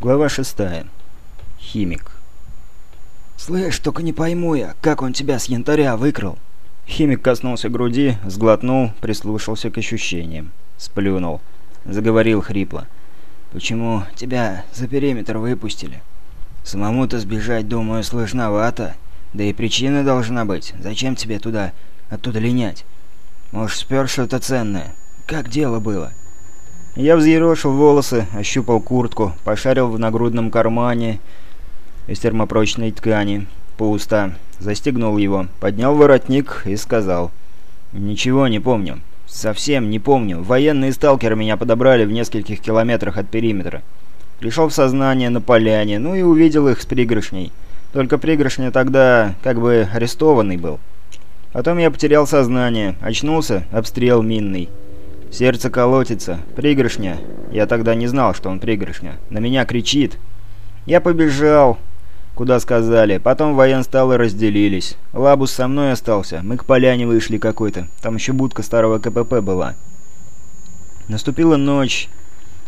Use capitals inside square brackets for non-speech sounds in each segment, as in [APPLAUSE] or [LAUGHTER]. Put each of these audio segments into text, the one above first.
Глава шестая. Химик. «Слышь, только не пойму я, как он тебя с янтаря выкрал?» Химик коснулся груди, сглотнул, прислушался к ощущениям. Сплюнул. Заговорил хрипло. «Почему тебя за периметр выпустили? Самому-то сбежать, думаю, сложновато. Да и причина должна быть. Зачем тебе туда, оттуда линять? Может, спер что-то ценное? Как дело было?» Я взъерошил волосы, ощупал куртку, пошарил в нагрудном кармане из термопрочной ткани. Пусто. Застегнул его, поднял воротник и сказал. «Ничего не помню. Совсем не помню. Военные сталкеры меня подобрали в нескольких километрах от периметра. Пришел в сознание на поляне, ну и увидел их с пригоршней. Только пригоршня тогда как бы арестованный был. Потом я потерял сознание, очнулся, обстрел минный. Сердце колотится. Пригоршня. Я тогда не знал, что он пригоршня. На меня кричит. Я побежал. Куда сказали. Потом военсталы разделились. Лабус со мной остался. Мы к поляне вышли какой-то. Там еще будка старого КПП была. Наступила ночь.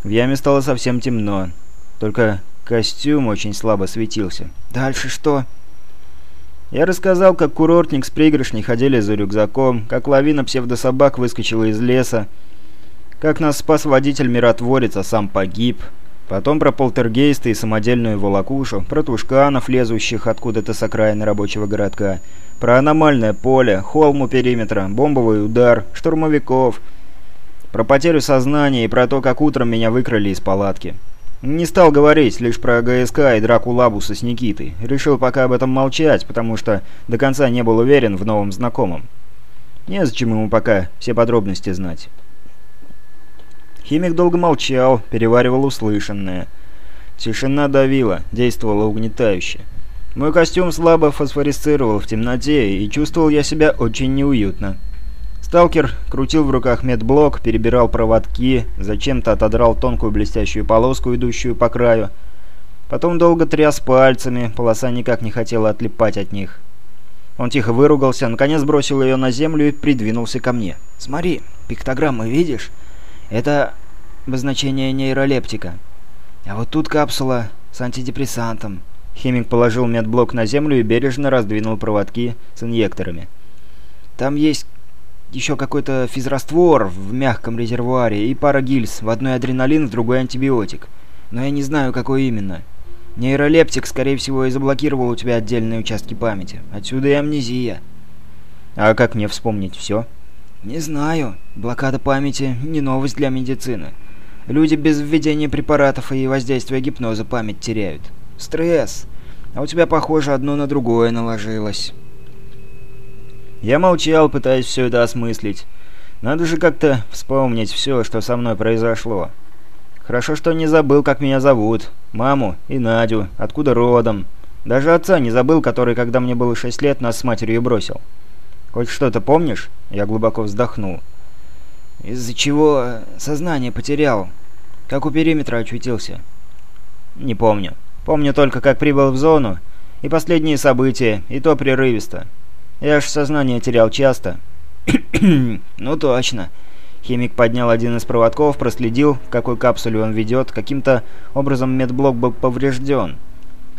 В яме стало совсем темно. Только костюм очень слабо светился. Дальше что? Я рассказал, как курортник с пригоршней ходили за рюкзаком, как лавина псевдособак выскочила из леса, как нас спас водитель-миротворец, а сам погиб. Потом про полтергейста и самодельную волокушу, про тушканов, лезущих откуда-то с окраины рабочего городка, про аномальное поле, холм у периметра, бомбовый удар, штурмовиков, про потерю сознания и про то, как утром меня выкрали из палатки. Не стал говорить лишь про ГСК и драку Лабуса с Никитой. Решил пока об этом молчать, потому что до конца не был уверен в новом знакомом. Незачем ему пока все подробности знать. Химик долго молчал, переваривал услышанное. Тишина давила, действовала угнетающе. Мой костюм слабо фосфорисцировал в темноте, и чувствовал я себя очень неуютно. Сталкер крутил в руках медблок, перебирал проводки, зачем-то отодрал тонкую блестящую полоску, идущую по краю. Потом долго тряс пальцами, полоса никак не хотела отлипать от них. Он тихо выругался, наконец бросил ее на землю и придвинулся ко мне. «Смотри, пиктограммы видишь? Это обозначение нейролептика. А вот тут капсула с антидепрессантом. Химик положил медблок на землю и бережно раздвинул проводки с инъекторами. Там есть еще какой-то физраствор в мягком резервуаре и пара гильз, в одной адреналин, в другой антибиотик. Но я не знаю, какой именно. Нейролептик, скорее всего, и заблокировал у тебя отдельные участки памяти. Отсюда и амнезия. А как мне вспомнить все? «Не знаю. Блокада памяти — не новость для медицины. Люди без введения препаратов и воздействия гипноза память теряют. Стресс. А у тебя, похоже, одно на другое наложилось». Я молчал, пытаясь все это осмыслить. Надо же как-то вспомнить все, что со мной произошло. Хорошо, что не забыл, как меня зовут. Маму и Надю, откуда родом. Даже отца не забыл, который, когда мне было шесть лет, нас с матерью бросил. «Хоть что-то помнишь?» Я глубоко вздохнул. «Из-за чего сознание потерял? Как у периметра очутился?» «Не помню. Помню только, как прибыл в зону, и последние события, и то прерывисто. Я ж сознание терял часто». [COUGHS] «Ну точно». Химик поднял один из проводков, проследил, в какой капсуле он ведет. Каким-то образом медблок был поврежден.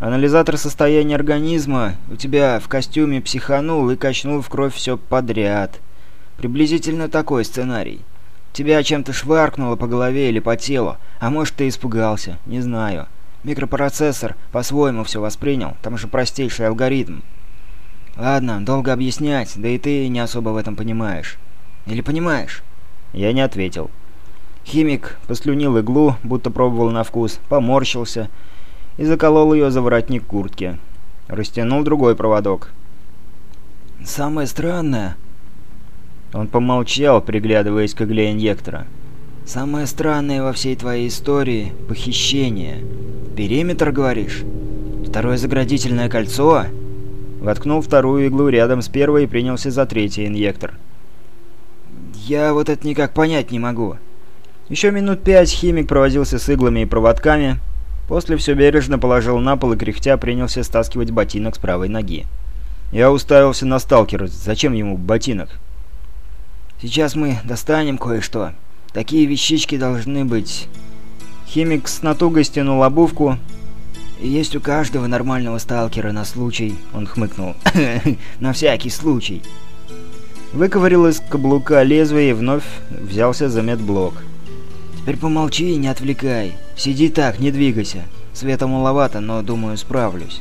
Анализатор состояния организма у тебя в костюме психанул и качнул в кровь все подряд. Приблизительно такой сценарий. Тебя чем-то шваркнуло по голове или по телу, а может ты испугался, не знаю. Микропроцессор по-своему все воспринял, там же простейший алгоритм. Ладно, долго объяснять, да и ты не особо в этом понимаешь. Или понимаешь? Я не ответил. Химик послюнил иглу, будто пробовал на вкус, поморщился и заколол ее за воротник куртки. Растянул другой проводок. «Самое странное...» Он помолчал, приглядываясь к игле инъектора. «Самое странное во всей твоей истории — похищение. Периметр, говоришь? Второе заградительное кольцо?» Воткнул вторую иглу рядом с первой и принялся за третий инъектор. «Я вот это никак понять не могу». Еще минут пять химик провозился с иглами и проводками, После все бережно положил на пол и кряхтя принялся стаскивать ботинок с правой ноги. Я уставился на сталкера. Зачем ему ботинок? «Сейчас мы достанем кое-что. Такие вещички должны быть...» Химик с натугой стянул обувку. «Есть у каждого нормального сталкера на случай», — он хмыкнул. [LAUGHS] «На всякий случай». Выковырил из каблука лезвие и вновь взялся за медблок. «Теперь помолчи и не отвлекай. Сиди так, не двигайся. Света маловато, но, думаю, справлюсь».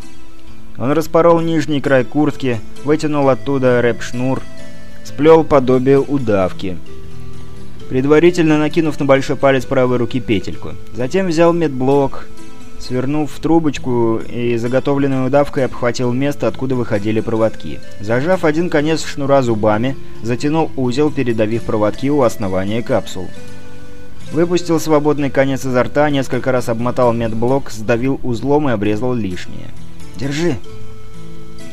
Он распорол нижний край куртки, вытянул оттуда рэп-шнур, сплел подобие удавки. Предварительно накинув на большой палец правой руки петельку. Затем взял медблок, свернув в трубочку и заготовленной удавкой обхватил место, откуда выходили проводки. Зажав один конец шнура зубами, затянул узел, передавив проводки у основания капсул. Выпустил свободный конец изо рта, несколько раз обмотал медблок, сдавил узлом и обрезал лишнее. «Держи!»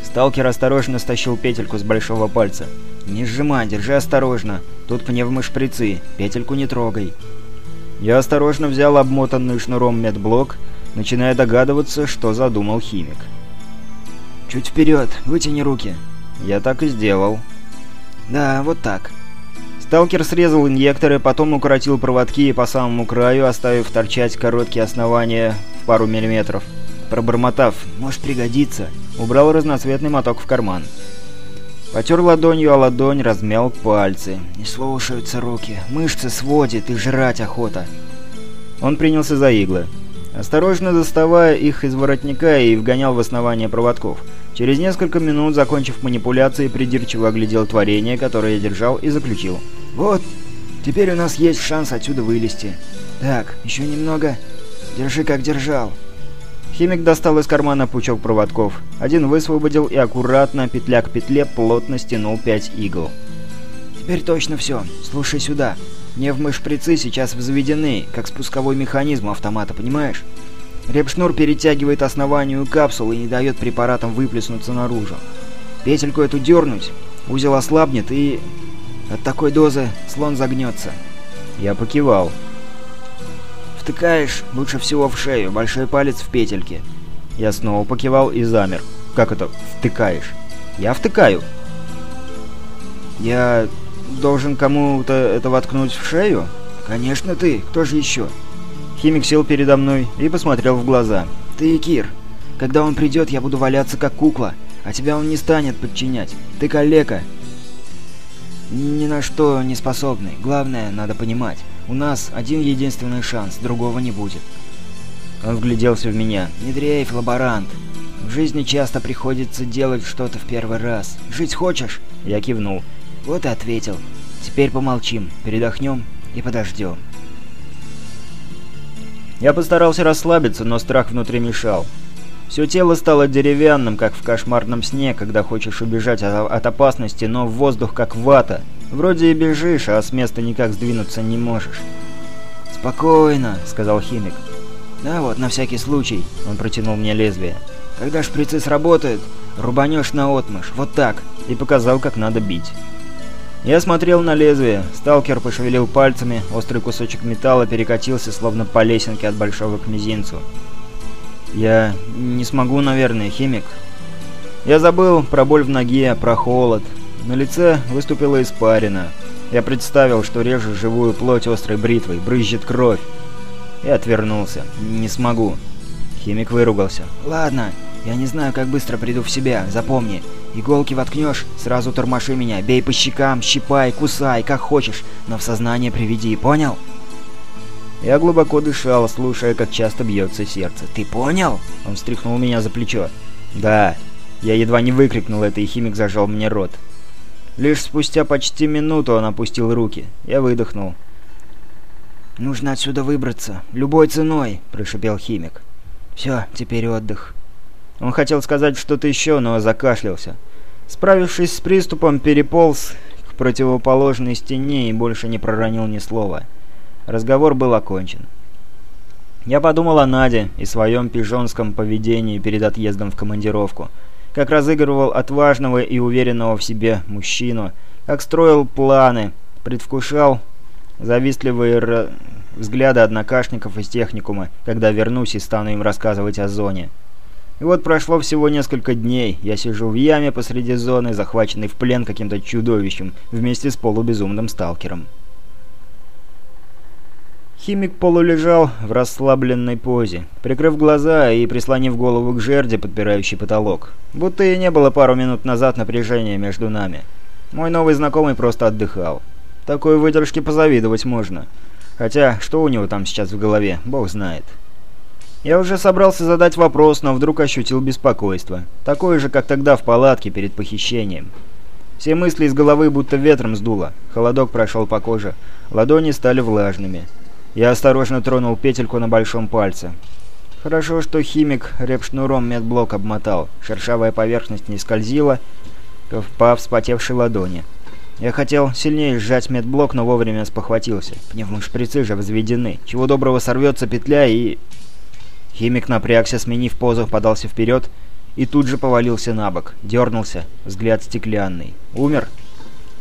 Сталкер осторожно стащил петельку с большого пальца. «Не сжимай, держи осторожно. Тут пневмошприцы. Петельку не трогай». Я осторожно взял обмотанный шнуром медблок, начиная догадываться, что задумал химик. «Чуть вперед, вытяни руки». Я так и сделал. «Да, вот так». Сталкер срезал инъекторы, потом укоротил проводки по самому краю, оставив торчать короткие основания в пару миллиметров. Пробормотав «может пригодиться», убрал разноцветный моток в карман. Потер ладонью о ладонь, размял пальцы. Не слушаются руки, мышцы сводит и жрать охота. Он принялся за иглы. Осторожно доставая их из воротника и вгонял в основание проводков. Через несколько минут, закончив манипуляции, придирчиво оглядел творение, которое я держал, и заключил. «Вот, теперь у нас есть шанс отсюда вылезти. Так, еще немного. Держи, как держал». Химик достал из кармана пучок проводков. Один высвободил и аккуратно, петля к петле, плотно стянул пять игл. «Теперь точно все. Слушай сюда. Невмышприцы сейчас взведены, как спусковой механизм автомата, понимаешь? Репшнур перетягивает основанию капсулы и не дает препаратам выплеснуться наружу. Петельку эту дернуть, узел ослабнет и... От такой дозы слон загнется. Я покивал. Втыкаешь лучше всего в шею, большой палец в петельке. Я снова покивал и замер. Как это «втыкаешь»? Я втыкаю. Я должен кому-то это воткнуть в шею? Конечно ты, кто же еще? Химик сел передо мной и посмотрел в глаза. Ты, Кир, когда он придет, я буду валяться как кукла, а тебя он не станет подчинять. Ты калека, ни на что не способный. Главное, надо понимать, у нас один единственный шанс, другого не будет. Он вгляделся в меня. «Не дрейф, лаборант. В жизни часто приходится делать что-то в первый раз. Жить хочешь?» Я кивнул. Вот и ответил. «Теперь помолчим, передохнем и подождем». Я постарался расслабиться, но страх внутри мешал. Все тело стало деревянным, как в кошмарном сне, когда хочешь убежать от, от опасности, но воздух как вата. Вроде и бежишь, а с места никак сдвинуться не можешь. «Спокойно», — сказал химик. «Да вот, на всякий случай», — он протянул мне лезвие. «Когда шприцы сработают, рубанешь на отмышь, вот так», и показал, как надо бить. Я смотрел на лезвие. Сталкер пошевелил пальцами, острый кусочек металла перекатился, словно по лесенке от большого к мизинцу. Я не смогу, наверное, химик. Я забыл про боль в ноге, про холод. На лице выступила испарина. Я представил, что режу живую плоть острой бритвой, брызжет кровь. И отвернулся. Не смогу. Химик выругался. «Ладно, я не знаю, как быстро приду в себя. Запомни, иголки воткнешь, сразу тормоши меня. Бей по щекам, щипай, кусай, как хочешь, но в сознание приведи, понял?» Я глубоко дышал, слушая, как часто бьется сердце. «Ты понял?» Он встряхнул меня за плечо. «Да». Я едва не выкрикнул это, и химик зажал мне рот. Лишь спустя почти минуту он опустил руки. Я выдохнул. «Нужно отсюда выбраться. Любой ценой», — прошипел химик. «Все, теперь отдых». Он хотел сказать что-то еще, но закашлялся. Справившись с приступом, переполз к противоположной стене и больше не проронил ни слова. Разговор был окончен. Я подумал о Наде и своем пижонском поведении перед отъездом в командировку. Как разыгрывал отважного и уверенного в себе мужчину, как строил планы, предвкушал завистливые взгляды однокашников из техникума, когда вернусь и стану им рассказывать о зоне. И вот прошло всего несколько дней, я сижу в яме посреди зоны, захваченный в плен каким-то чудовищем, вместе с полубезумным сталкером. Химик полулежал в расслабленной позе, прикрыв глаза и прислонив голову к жерде, подпирающей потолок. Будто и не было пару минут назад напряжения между нами. Мой новый знакомый просто отдыхал. Такой выдержке позавидовать можно. Хотя, что у него там сейчас в голове, бог знает. Я уже собрался задать вопрос, но вдруг ощутил беспокойство. Такое же, как тогда в палатке перед похищением. Все мысли из головы будто ветром сдуло. Холодок прошел по коже. Ладони стали влажными. Я осторожно тронул петельку на большом пальце. Хорошо, что химик репшнуром медблок обмотал. Шершавая поверхность не скользила по вспотевшей ладони. Я хотел сильнее сжать медблок, но вовремя спохватился. Пневмошприцы же взведены. Чего доброго сорвется петля и... Химик напрягся, сменив позу, подался вперед и тут же повалился на бок. Дернулся, взгляд стеклянный. Умер?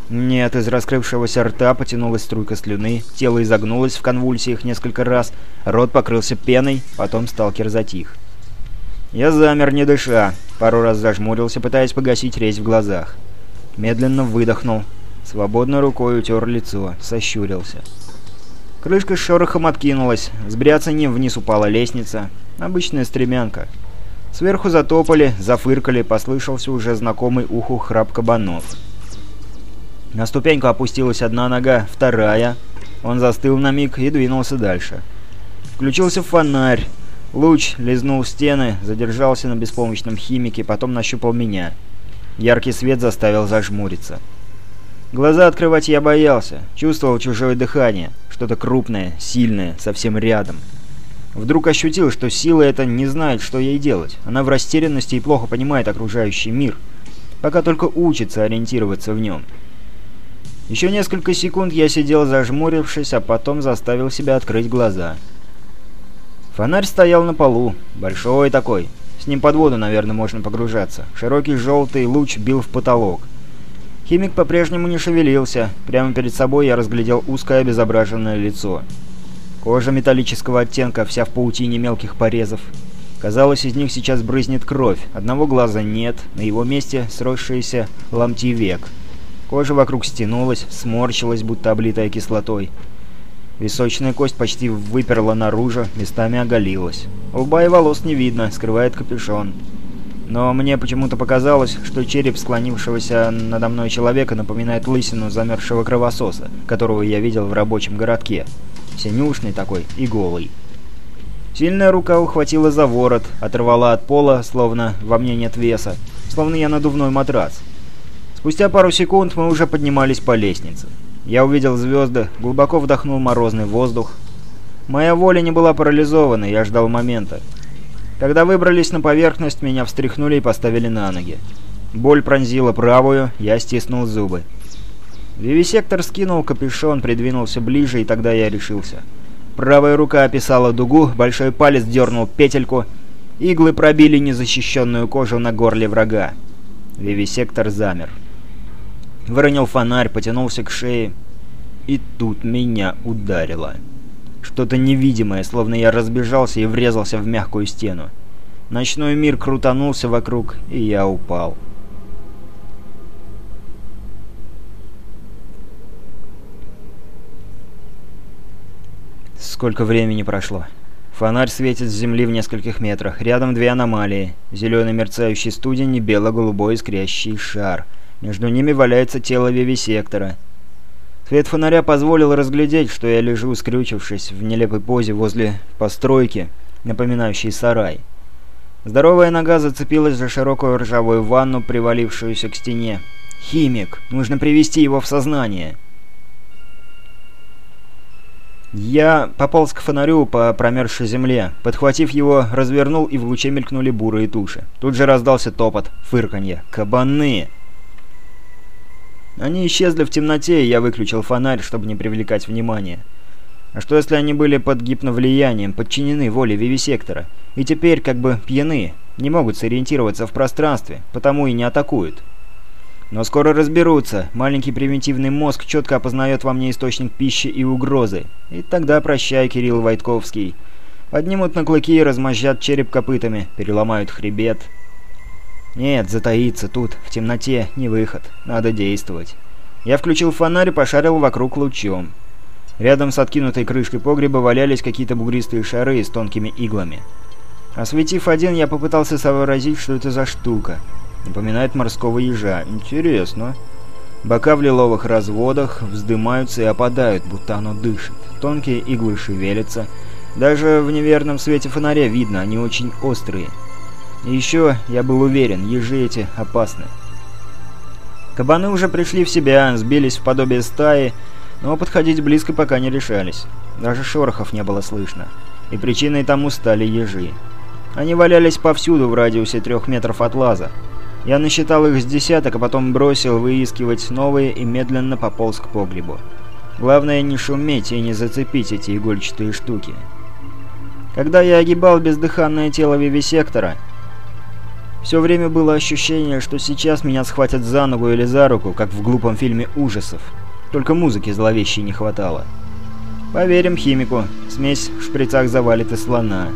Нет, из раскрывшегося рта потянулась струйка слюны, тело изогнулось в конвульсиях несколько раз, рот покрылся пеной, потом сталкер затих. Я замер, не дыша, пару раз зажмурился, пытаясь погасить резь в глазах. Медленно выдохнул, свободной рукой утер лицо, сощурился. Крышка с шорохом откинулась, с бряцанием вниз упала лестница, обычная стремянка. Сверху затопали, зафыркали, послышался уже знакомый уху храп кабанов. На ступеньку опустилась одна нога, вторая. Он застыл на миг и двинулся дальше. Включился фонарь. Луч лизнул стены, задержался на беспомощном химике, потом нащупал меня. Яркий свет заставил зажмуриться. Глаза открывать я боялся, чувствовал чужое дыхание, что-то крупное, сильное, совсем рядом. Вдруг ощутил, что сила эта не знает, что ей делать. Она в растерянности и плохо понимает окружающий мир, пока только учится ориентироваться в нем. Еще несколько секунд я сидел зажмурившись, а потом заставил себя открыть глаза. Фонарь стоял на полу, большой такой. С ним под воду, наверное, можно погружаться. Широкий желтый луч бил в потолок. Химик по-прежнему не шевелился. Прямо перед собой я разглядел узкое обезображенное лицо. Кожа металлического оттенка, вся в паутине мелких порезов. Казалось, из них сейчас брызнет кровь. Одного глаза нет, на его месте сросшиеся ломти век. Кожа вокруг стянулась, сморщилась, будто облитая кислотой. Височная кость почти выперла наружу, местами оголилась. Лба и волос не видно, скрывает капюшон. Но мне почему-то показалось, что череп склонившегося надо мной человека напоминает лысину замерзшего кровососа, которого я видел в рабочем городке. Синюшный такой и голый. Сильная рука ухватила за ворот, оторвала от пола, словно во мне нет веса, словно я надувной матрас. Спустя пару секунд мы уже поднимались по лестнице. Я увидел звезды, глубоко вдохнул морозный воздух. Моя воля не была парализована, я ждал момента. Когда выбрались на поверхность, меня встряхнули и поставили на ноги. Боль пронзила правую, я стиснул зубы. Вивисектор скинул капюшон, придвинулся ближе, и тогда я решился. Правая рука описала дугу, большой палец дернул петельку, иглы пробили незащищенную кожу на горле врага. Вивисектор замер. Выронил фонарь, потянулся к шее. И тут меня ударило. Что-то невидимое, словно я разбежался и врезался в мягкую стену. Ночной мир крутанулся вокруг, и я упал. Сколько времени прошло? Фонарь светит с земли в нескольких метрах. Рядом две аномалии. Зеленый мерцающий студень и бело-голубой искрящий шар — между ними валяется тело вивисектора. Свет фонаря позволил разглядеть, что я лежу, скрючившись в нелепой позе возле постройки, напоминающей сарай. Здоровая нога зацепилась за широкую ржавую ванну, привалившуюся к стене. «Химик! Нужно привести его в сознание!» Я пополз к фонарю по промерзшей земле. Подхватив его, развернул, и в луче мелькнули бурые туши. Тут же раздался топот, фырканье. «Кабаны!» Они исчезли в темноте, и я выключил фонарь, чтобы не привлекать внимания. А что если они были под гипновлиянием, подчинены воле вивисектора, и теперь как бы пьяны, не могут сориентироваться в пространстве, потому и не атакуют? Но скоро разберутся, маленький примитивный мозг четко опознает во мне источник пищи и угрозы. И тогда прощай, Кирилл Войтковский. Поднимут на клыки и размозжат череп копытами, переломают хребет, нет, затаиться тут, в темноте, не выход. Надо действовать. Я включил фонарь и пошарил вокруг лучом. Рядом с откинутой крышкой погреба валялись какие-то бугристые шары с тонкими иглами. Осветив один, я попытался сообразить, что это за штука. Напоминает морского ежа. Интересно. Бока в лиловых разводах вздымаются и опадают, будто оно дышит. Тонкие иглы шевелятся. Даже в неверном свете фонаря видно, они очень острые. И еще я был уверен, ежи эти опасны. Кабаны уже пришли в себя, сбились в подобие стаи, но подходить близко пока не решались. Даже шорохов не было слышно. И причиной тому стали ежи. Они валялись повсюду в радиусе трех метров от лаза. Я насчитал их с десяток, а потом бросил выискивать новые и медленно пополз к погребу. Главное не шуметь и не зацепить эти игольчатые штуки. Когда я огибал бездыханное тело вивисектора, все время было ощущение, что сейчас меня схватят за ногу или за руку, как в глупом фильме ужасов. Только музыки зловещей не хватало. Поверим химику, смесь в шприцах завалит и слона.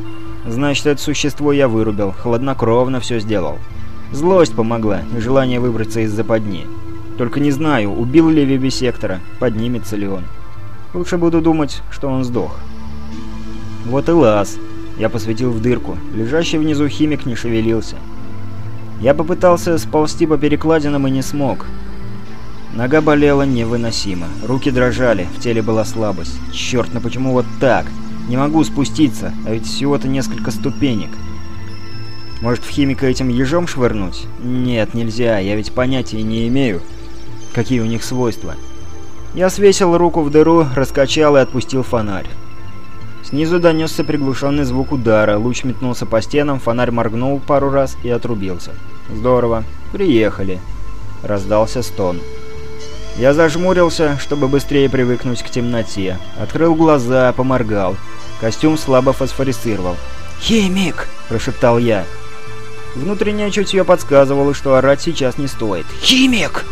Значит, это существо я вырубил, хладнокровно все сделал. Злость помогла и желание выбраться из западни. Только не знаю, убил ли Вивисектора, поднимется ли он. Лучше буду думать, что он сдох. Вот и лаз. Я посветил в дырку. Лежащий внизу химик не шевелился. Я попытался сползти по перекладинам и не смог. Нога болела невыносимо. Руки дрожали, в теле была слабость. Черт, ну почему вот так? Не могу спуститься, а ведь всего-то несколько ступенек. Может, в химика этим ежом швырнуть? Нет, нельзя, я ведь понятия не имею, какие у них свойства. Я свесил руку в дыру, раскачал и отпустил фонарь. Снизу донесся приглушенный звук удара, луч метнулся по стенам, фонарь моргнул пару раз и отрубился. «Здорово. Приехали». Раздался стон. Я зажмурился, чтобы быстрее привыкнуть к темноте. Открыл глаза, поморгал. Костюм слабо фосфорисцировал. «Химик!» – прошептал я. Внутреннее чутье подсказывало, что орать сейчас не стоит. «Химик!»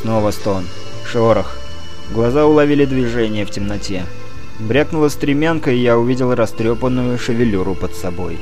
Снова стон. Шорох. Глаза уловили движение в темноте. Брякнула стремянка, и я увидел растрепанную шевелюру под собой.